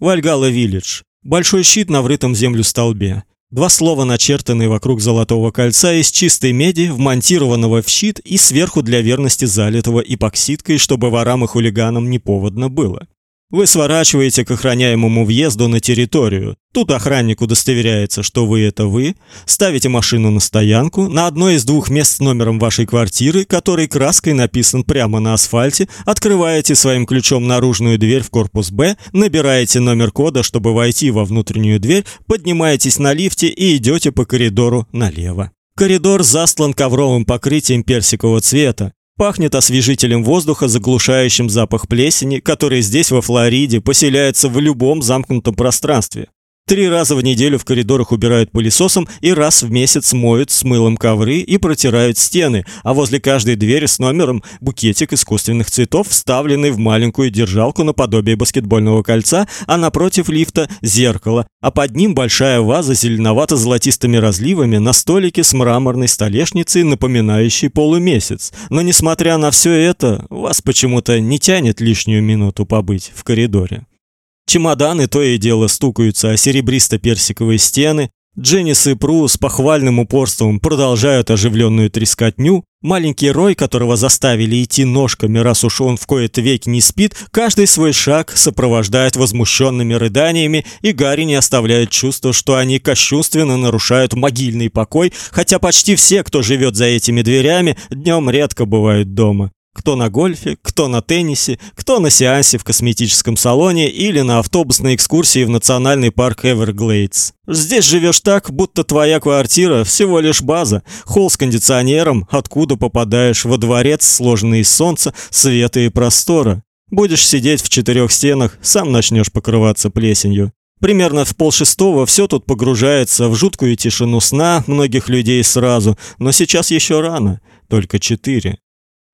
Вальгала Виллидж. Большой щит на врытом землю столбе. Два слова начертанные вокруг золотого кольца из чистой меди, вмонтированного в щит и сверху для верности залитого эпоксидкой, чтобы ворам и хулиганам не поводно было. Вы сворачиваете к охраняемому въезду на территорию. Тут охранник удостоверяется, что вы это вы, ставите машину на стоянку на одно из двух мест с номером вашей квартиры, который краской написан прямо на асфальте, открываете своим ключом наружную дверь в корпус Б, набираете номер кода, чтобы войти во внутреннюю дверь, поднимаетесь на лифте и идете по коридору налево. Коридор застлан ковровым покрытием персикового цвета. Пахнет освежителем воздуха, заглушающим запах плесени, который здесь во Флориде поселяется в любом замкнутом пространстве. Три раза в неделю в коридорах убирают пылесосом и раз в месяц моют с мылом ковры и протирают стены, а возле каждой двери с номером букетик искусственных цветов, вставленный в маленькую держалку наподобие баскетбольного кольца, а напротив лифта зеркало, а под ним большая ваза зеленовато-золотистыми разливами на столике с мраморной столешницей, напоминающей полумесяц. Но несмотря на все это, вас почему-то не тянет лишнюю минуту побыть в коридоре. Чемоданы то и дело стукаются о серебристо-персиковые стены. Дженнис и Пру с похвальным упорством продолжают оживленную трескотню. Маленький Рой, которого заставили идти ножками, раз уж он в кои-то веки не спит, каждый свой шаг сопровождает возмущенными рыданиями, и Гарри не оставляет чувства, что они кощунственно нарушают могильный покой, хотя почти все, кто живет за этими дверями, днем редко бывают дома. Кто на гольфе, кто на теннисе, кто на сеансе в косметическом салоне или на автобусной экскурсии в национальный парк Эверглейдс. Здесь живешь так, будто твоя квартира всего лишь база, холл с кондиционером, откуда попадаешь во дворец, сложенный из солнца, света и простора. Будешь сидеть в четырех стенах, сам начнешь покрываться плесенью. Примерно в полшестого все тут погружается в жуткую тишину сна многих людей сразу, но сейчас еще рано, только четыре.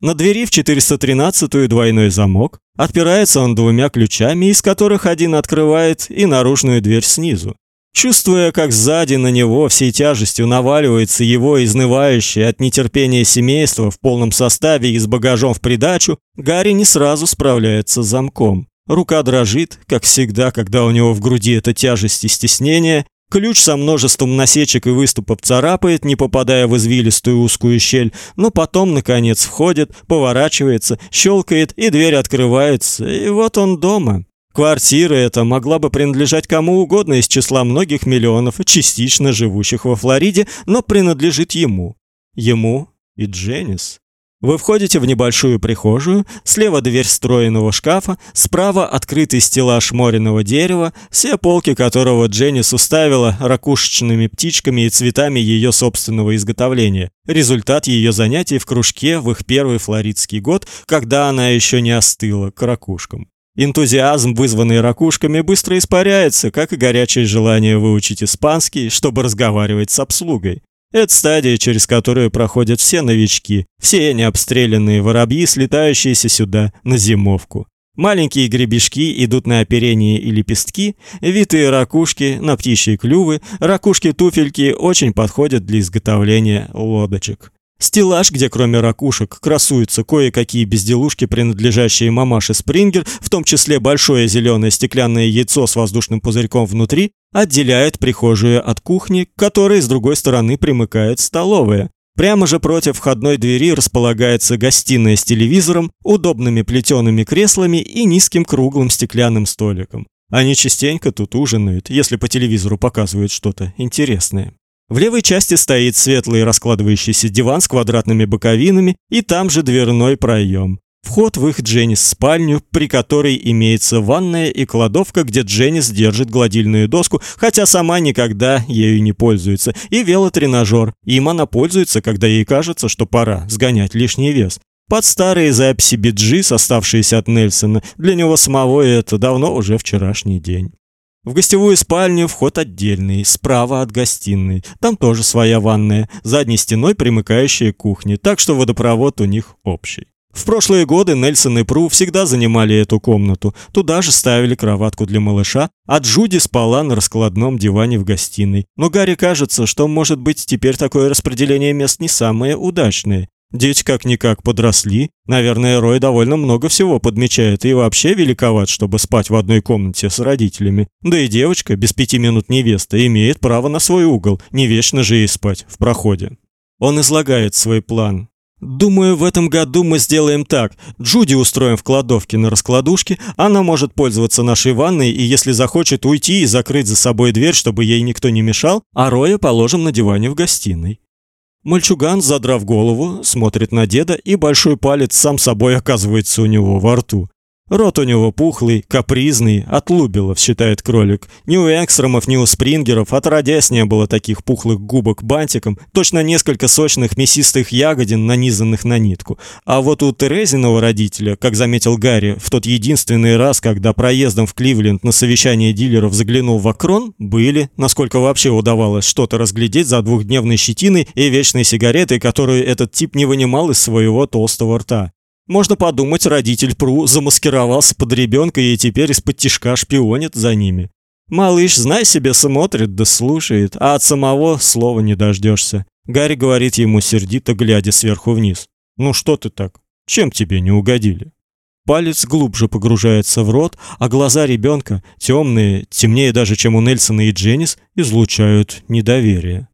На двери в 413-ю двойной замок. Отпирается он двумя ключами, из которых один открывает и наружную дверь снизу. Чувствуя, как сзади на него всей тяжестью наваливается его изнывающее от нетерпения семейство в полном составе и с багажом в придачу, Гарри не сразу справляется с замком. Рука дрожит, как всегда, когда у него в груди эта тяжесть и стеснение, Ключ со множеством насечек и выступов царапает, не попадая в извилистую узкую щель, но потом, наконец, входит, поворачивается, щелкает, и дверь открывается, и вот он дома. Квартира эта могла бы принадлежать кому угодно из числа многих миллионов, частично живущих во Флориде, но принадлежит ему. Ему и Дженнис. Вы входите в небольшую прихожую, слева дверь встроенного шкафа, справа открытый стеллаж мореного дерева, все полки которого Дженнис уставила ракушечными птичками и цветами ее собственного изготовления. Результат ее занятий в кружке в их первый флоридский год, когда она еще не остыла к ракушкам. Энтузиазм, вызванный ракушками, быстро испаряется, как и горячее желание выучить испанский, чтобы разговаривать с обслугой. Это стадия, через которую проходят все новички, все необстрелянные воробьи, слетающиеся сюда на зимовку. Маленькие гребешки идут на оперение и лепестки, витые ракушки на птичьи клювы, ракушки-туфельки очень подходят для изготовления лодочек. Стеллаж, где кроме ракушек красуются кое-какие безделушки, принадлежащие мамаше Спрингер, в том числе большое зеленое стеклянное яйцо с воздушным пузырьком внутри, отделяет прихожую от кухни, к которой с другой стороны примыкает столовая. Прямо же против входной двери располагается гостиная с телевизором, удобными плетеными креслами и низким круглым стеклянным столиком. Они частенько тут ужинают, если по телевизору показывают что-то интересное. В левой части стоит светлый раскладывающийся диван с квадратными боковинами и там же дверной проем. Вход в их Дженнис спальню, при которой имеется ванная и кладовка, где Дженнис держит гладильную доску, хотя сама никогда ею не пользуется, и велотренажер. Им она пользуется, когда ей кажется, что пора сгонять лишний вес. Под старые записи биджи, оставшиеся от Нельсона, для него самого это давно уже вчерашний день. В гостевую спальню вход отдельный, справа от гостиной. Там тоже своя ванная, задней стеной примыкающая к кухне, так что водопровод у них общий. В прошлые годы Нельсон и Пру всегда занимали эту комнату. Туда же ставили кроватку для малыша, а Джуди спала на раскладном диване в гостиной. Но Гарри кажется, что, может быть, теперь такое распределение мест не самое удачное. Дети как-никак подросли. Наверное, Рой довольно много всего подмечает и вообще великоват, чтобы спать в одной комнате с родителями. Да и девочка, без пяти минут невеста, имеет право на свой угол. Не вечно же ей спать в проходе. Он излагает свой план. Думаю, в этом году мы сделаем так. Джуди устроим в кладовке на раскладушке, она может пользоваться нашей ванной и если захочет уйти и закрыть за собой дверь, чтобы ей никто не мешал, а Роя положим на диване в гостиной. Мальчуган, задрав голову, смотрит на деда, и большой палец сам собой оказывается у него во рту. Рот у него пухлый, капризный, от Лубилов, считает кролик. Ни у Экстромов, ни у Спрингеров отродясь не было таких пухлых губок бантиком, точно несколько сочных мясистых ягодин, нанизанных на нитку. А вот у Терезиного родителя, как заметил Гарри, в тот единственный раз, когда проездом в Кливленд на совещание дилеров заглянул в Акрон, были, насколько вообще удавалось что-то разглядеть за двухдневной щетиной и вечной сигаретой, которую этот тип не вынимал из своего толстого рта. Можно подумать, родитель Пру замаскировался под ребенка и теперь из-под тишка шпионит за ними. Малыш, знай себе, смотрит да слушает, а от самого слова не дождешься. Гарри говорит ему сердито, глядя сверху вниз. «Ну что ты так? Чем тебе не угодили?» Палец глубже погружается в рот, а глаза ребенка, темные, темнее даже, чем у Нельсона и Дженнис, излучают недоверие.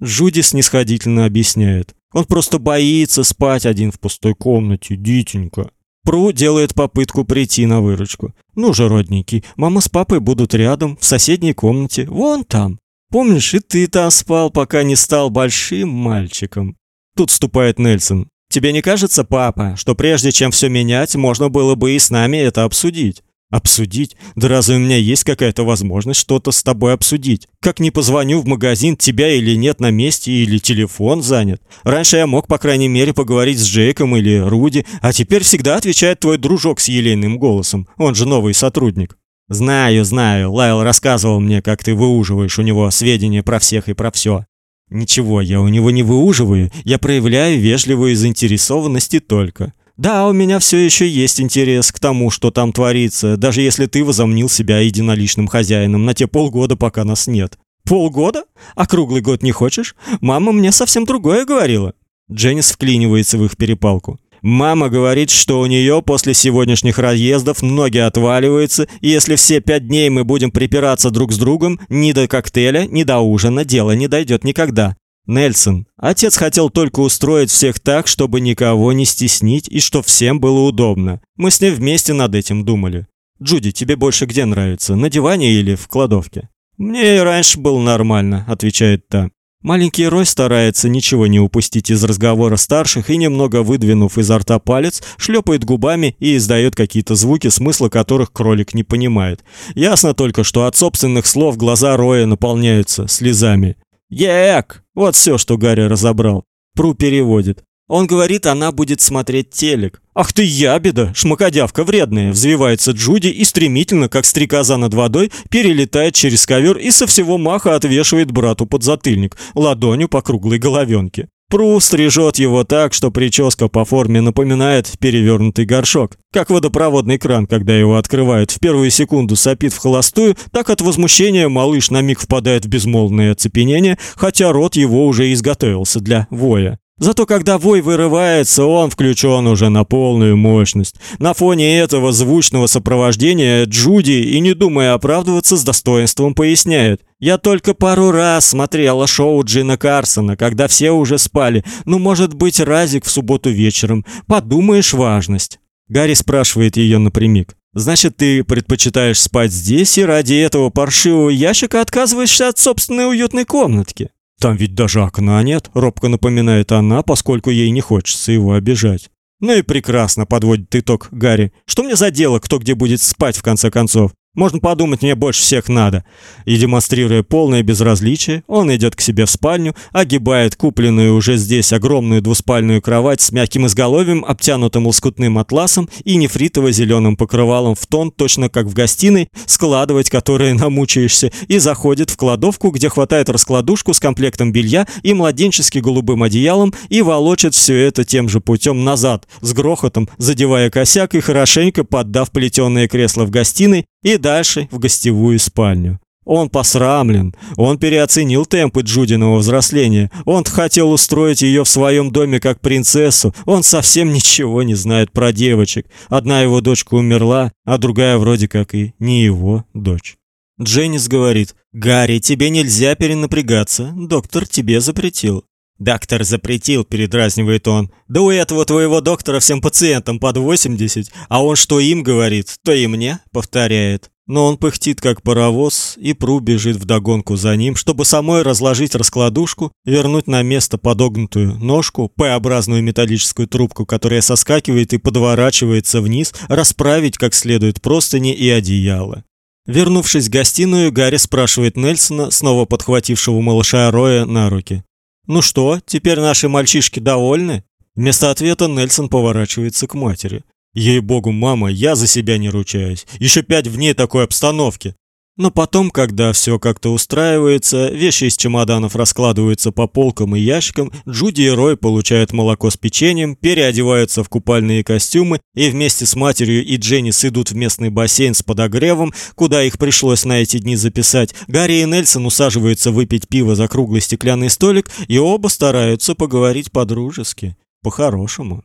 Жуди снисходительно объясняет. Он просто боится спать один в пустой комнате, дитенька. Пру делает попытку прийти на выручку. Ну же, родненький, мама с папой будут рядом, в соседней комнате, вон там. Помнишь, и ты там спал, пока не стал большим мальчиком. Тут вступает Нельсон. Тебе не кажется, папа, что прежде чем все менять, можно было бы и с нами это обсудить? Обсудить? Да разве у меня есть какая-то возможность что-то с тобой обсудить? Как не позвоню в магазин, тебя или нет на месте, или телефон занят? Раньше я мог, по крайней мере, поговорить с Джейком или Руди, а теперь всегда отвечает твой дружок с елейным голосом, он же новый сотрудник. Знаю, знаю, Лайл рассказывал мне, как ты выуживаешь у него сведения про всех и про все. Ничего, я у него не выуживаю, я проявляю вежливую заинтересованность и только. Да, у меня все еще есть интерес к тому, что там творится, даже если ты возомнил себя единоличным хозяином на те полгода, пока нас нет. Полгода? А круглый год не хочешь? Мама мне совсем другое говорила. Дженнис вклинивается в их перепалку. Мама говорит, что у нее после сегодняшних разъездов ноги отваливаются, и если все пять дней мы будем припираться друг с другом, ни до коктейля, ни до ужина дело не дойдет никогда. Нельсон, отец хотел только устроить всех так, чтобы никого не стеснить и что всем было удобно. Мы с ним вместе над этим думали. Джуди, тебе больше где нравится, на диване или в кладовке? Мне и раньше было нормально, отвечает та. Маленький Рой старается ничего не упустить из разговора старших и немного выдвинув изо рта палец, шлепает губами и издает какие-то звуки, смысла которых кролик не понимает. Ясно только, что от собственных слов глаза Роя наполняются слезами. «Ек!» Вот все, что Гарри разобрал. Пру переводит. Он говорит, она будет смотреть телек. Ах ты ябеда, шмакодявка вредная, взвивается Джуди и стремительно, как стрекоза над водой, перелетает через ковер и со всего маха отвешивает брату подзатыльник ладонью по круглой головенке. Пру стрижет его так, что прическа по форме напоминает перевернутый горшок. Как водопроводный кран, когда его открывают, в первую секунду сопит в холостую, так от возмущения малыш на миг впадает в безмолвное оцепенение, хотя рот его уже изготовился для воя. Зато когда вой вырывается, он включен уже на полную мощность. На фоне этого звучного сопровождения Джуди, и не думая оправдываться, с достоинством поясняет. «Я только пару раз смотрела шоу Джина Карсона, когда все уже спали. Ну, может быть, разик в субботу вечером. Подумаешь, важность». Гарри спрашивает ее напрямик. «Значит, ты предпочитаешь спать здесь и ради этого паршивого ящика отказываешься от собственной уютной комнатки?» Там ведь даже окна нет, робко напоминает она, поскольку ей не хочется его обижать. Ну и прекрасно, подводит итог Гарри. Что мне за дело, кто где будет спать в конце концов? Можно подумать, мне больше всех надо. И демонстрируя полное безразличие, он идет к себе в спальню, огибает купленную уже здесь огромную двуспальную кровать с мягким изголовьем, обтянутым лоскутным атласом и нефритово-зеленым покрывалом в тон, точно как в гостиной, складывать которые намучаешься, и заходит в кладовку, где хватает раскладушку с комплектом белья и младенчески голубым одеялом и волочит все это тем же путем назад, с грохотом, задевая косяк и хорошенько поддав плетеное кресло в гостиной и дальше в гостевую спальню. Он посрамлен. Он переоценил темпы Джудиного взросления. Он хотел устроить ее в своем доме как принцессу. Он совсем ничего не знает про девочек. Одна его дочка умерла, а другая вроде как и не его дочь. Дженнис говорит: "Гарри, тебе нельзя перенапрягаться. Доктор тебе запретил". Доктор запретил, передразнивает он. Да у этого твоего доктора всем пациентам под 80, а он что им говорит, то и мне повторяет но он пыхтит как паровоз, и Пру бежит вдогонку за ним, чтобы самой разложить раскладушку, вернуть на место подогнутую ножку, П-образную металлическую трубку, которая соскакивает и подворачивается вниз, расправить как следует простыни и одеяло. Вернувшись в гостиную, Гарри спрашивает Нельсона, снова подхватившего малыша Роя на руки. «Ну что, теперь наши мальчишки довольны?» Вместо ответа Нельсон поворачивается к матери. Ей-богу, мама, я за себя не ручаюсь. Еще пять в ней такой обстановки. Но потом, когда все как-то устраивается, вещи из чемоданов раскладываются по полкам и ящикам, Джуди и Рой получают молоко с печеньем, переодеваются в купальные костюмы и вместе с матерью и Дженнис идут в местный бассейн с подогревом, куда их пришлось на эти дни записать. Гарри и Нельсон усаживаются выпить пиво за круглый стеклянный столик, и оба стараются поговорить по-дружески, по-хорошему.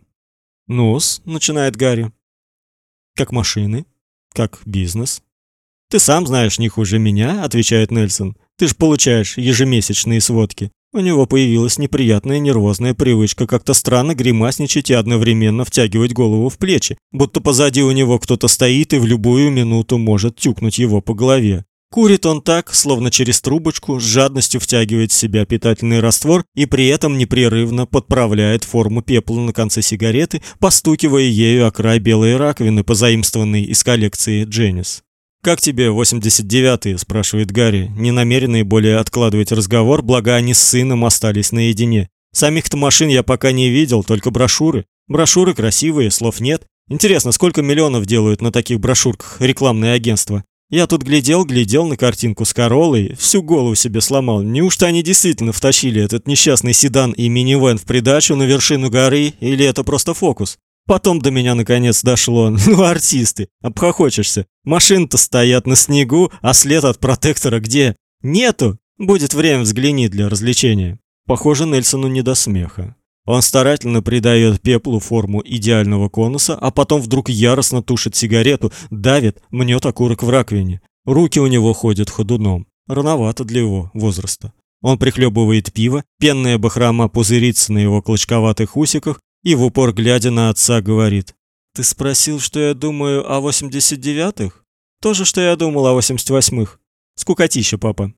«Ну-с», — начинает Гарри. «Как машины? Как бизнес?» «Ты сам знаешь не хуже меня», — отвечает Нельсон. «Ты ж получаешь ежемесячные сводки». У него появилась неприятная нервозная привычка как-то странно гримасничать и одновременно втягивать голову в плечи, будто позади у него кто-то стоит и в любую минуту может тюкнуть его по голове. Курит он так, словно через трубочку, с жадностью втягивает в себя питательный раствор и при этом непрерывно подправляет форму пепла на конце сигареты, постукивая ею о край белой раковины, позаимствованной из коллекции Дженнис. «Как тебе 89-е?» – спрашивает Гарри, не намеренный более откладывать разговор, благо они с сыном остались наедине. «Самих-то машин я пока не видел, только брошюры. Брошюры красивые, слов нет. Интересно, сколько миллионов делают на таких брошюрках рекламные агентства? Я тут глядел, глядел на картинку с Королой, всю голову себе сломал. Неужто они действительно втащили этот несчастный седан и минивэн в придачу на вершину горы, или это просто фокус? Потом до меня наконец дошло. Ну, артисты, обхохочешься. Машины-то стоят на снегу, а след от протектора где? Нету. Будет время взгляни для развлечения. Похоже, Нельсону не до смеха. Он старательно придает пеплу форму идеального конуса, а потом вдруг яростно тушит сигарету, давит, мнет окурок в раковине. Руки у него ходят ходуном. Рановато для его возраста. Он прихлебывает пиво, пенная бахрома пузырится на его клочковатых усиках и в упор глядя на отца говорит: "Ты спросил, что я думаю о 89-х? То же, что я думал о 88-х. Скукотища, папа.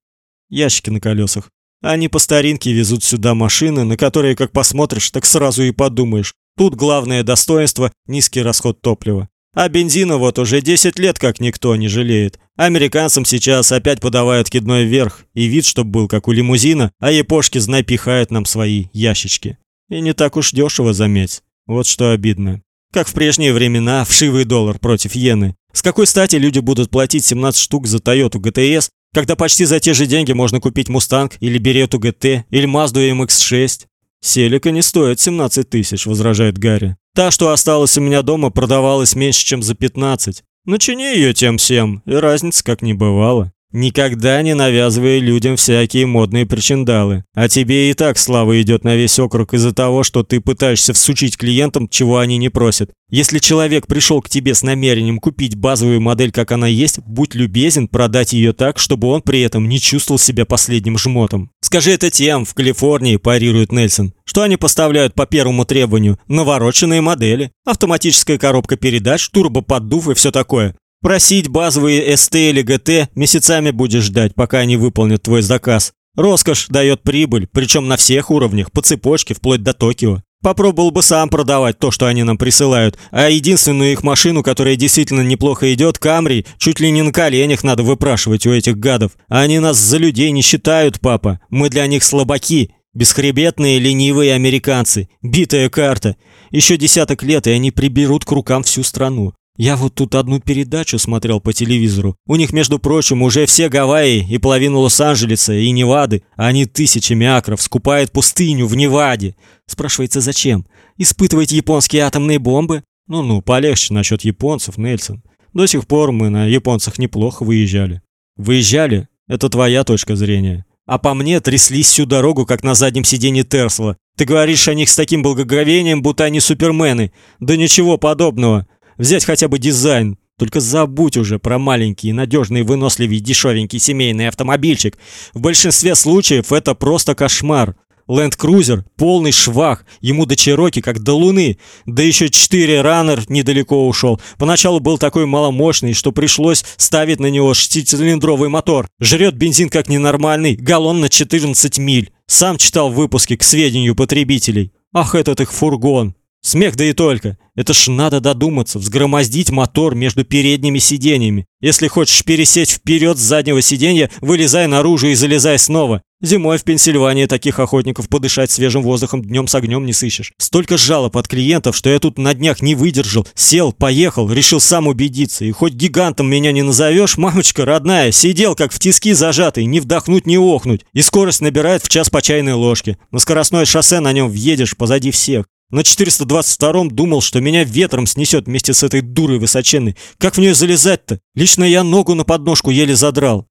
Ящики на колесах. Они по старинке везут сюда машины, на которые, как посмотришь, так сразу и подумаешь. Тут главное достоинство низкий расход топлива. А бензина вот уже 10 лет как никто не жалеет. Американцам сейчас опять подавают кидной вверх, и вид чтоб был как у лимузина, а япошки знай пихают нам свои ящички. И не так уж дешево, заметь. Вот что обидно. Как в прежние времена, вшивый доллар против иены. С какой стати люди будут платить 17 штук за Toyota GTS, когда почти за те же деньги можно купить Мустанг или Берету ГТ или Мазду MX-6. Селика не стоит 17 тысяч, возражает Гарри. Та, что осталась у меня дома, продавалась меньше, чем за 15. Начини ее тем всем, и разницы как не бывало. Никогда не навязывай людям всякие модные причиндалы. А тебе и так слава идет на весь округ из-за того, что ты пытаешься всучить клиентам, чего они не просят. Если человек пришел к тебе с намерением купить базовую модель, как она есть, будь любезен продать ее так, чтобы он при этом не чувствовал себя последним жмотом. Скажи это тем в Калифорнии, парирует Нельсон, что они поставляют по первому требованию навороченные модели, автоматическая коробка передач, турбоподдув и все такое. Просить базовые СТ или ГТ месяцами будешь ждать, пока они выполнят твой заказ. Роскошь дает прибыль, причем на всех уровнях, по цепочке, вплоть до Токио. Попробовал бы сам продавать то, что они нам присылают, а единственную их машину, которая действительно неплохо идет, Камри, чуть ли не на коленях надо выпрашивать у этих гадов. Они нас за людей не считают, папа. Мы для них слабаки, бесхребетные ленивые американцы, битая карта. Еще десяток лет, и они приберут к рукам всю страну. Я вот тут одну передачу смотрел по телевизору. У них, между прочим, уже все Гавайи и половину Лос-Анджелеса и Невады. Они тысячами акров скупают пустыню в Неваде. Спрашивается, зачем? Испытывать японские атомные бомбы? Ну-ну, полегче насчет японцев, Нельсон. До сих пор мы на японцах неплохо выезжали. Выезжали? Это твоя точка зрения. А по мне тряслись всю дорогу, как на заднем сиденье Терсла. Ты говоришь о них с таким благоговением, будто они супермены. Да ничего подобного. Взять хотя бы дизайн. Только забудь уже про маленький, надежный, выносливый, дешевенький семейный автомобильчик. В большинстве случаев это просто кошмар. Ленд-крузер полный швах, ему до Чероки как до Луны. Да еще 4 раннер недалеко ушел. Поначалу был такой маломощный, что пришлось ставить на него шестицилиндровый мотор. Жрет бензин как ненормальный, галлон на 14 миль. Сам читал выпуски к сведению потребителей. Ах, этот их фургон. Смех да и только. Это ж надо додуматься, взгромоздить мотор между передними сиденьями. Если хочешь пересесть вперед с заднего сиденья, вылезай наружу и залезай снова. Зимой в Пенсильвании таких охотников подышать свежим воздухом днем с огнем не сыщешь. Столько жалоб от клиентов, что я тут на днях не выдержал. Сел, поехал, решил сам убедиться. И хоть гигантом меня не назовешь, мамочка родная, сидел как в тиски зажатый, не вдохнуть, не охнуть. И скорость набирает в час по чайной ложке. На скоростное шоссе на нем въедешь позади всех. На 422-м думал, что меня ветром снесет вместе с этой дурой высоченной. Как в нее залезать-то? Лично я ногу на подножку еле задрал.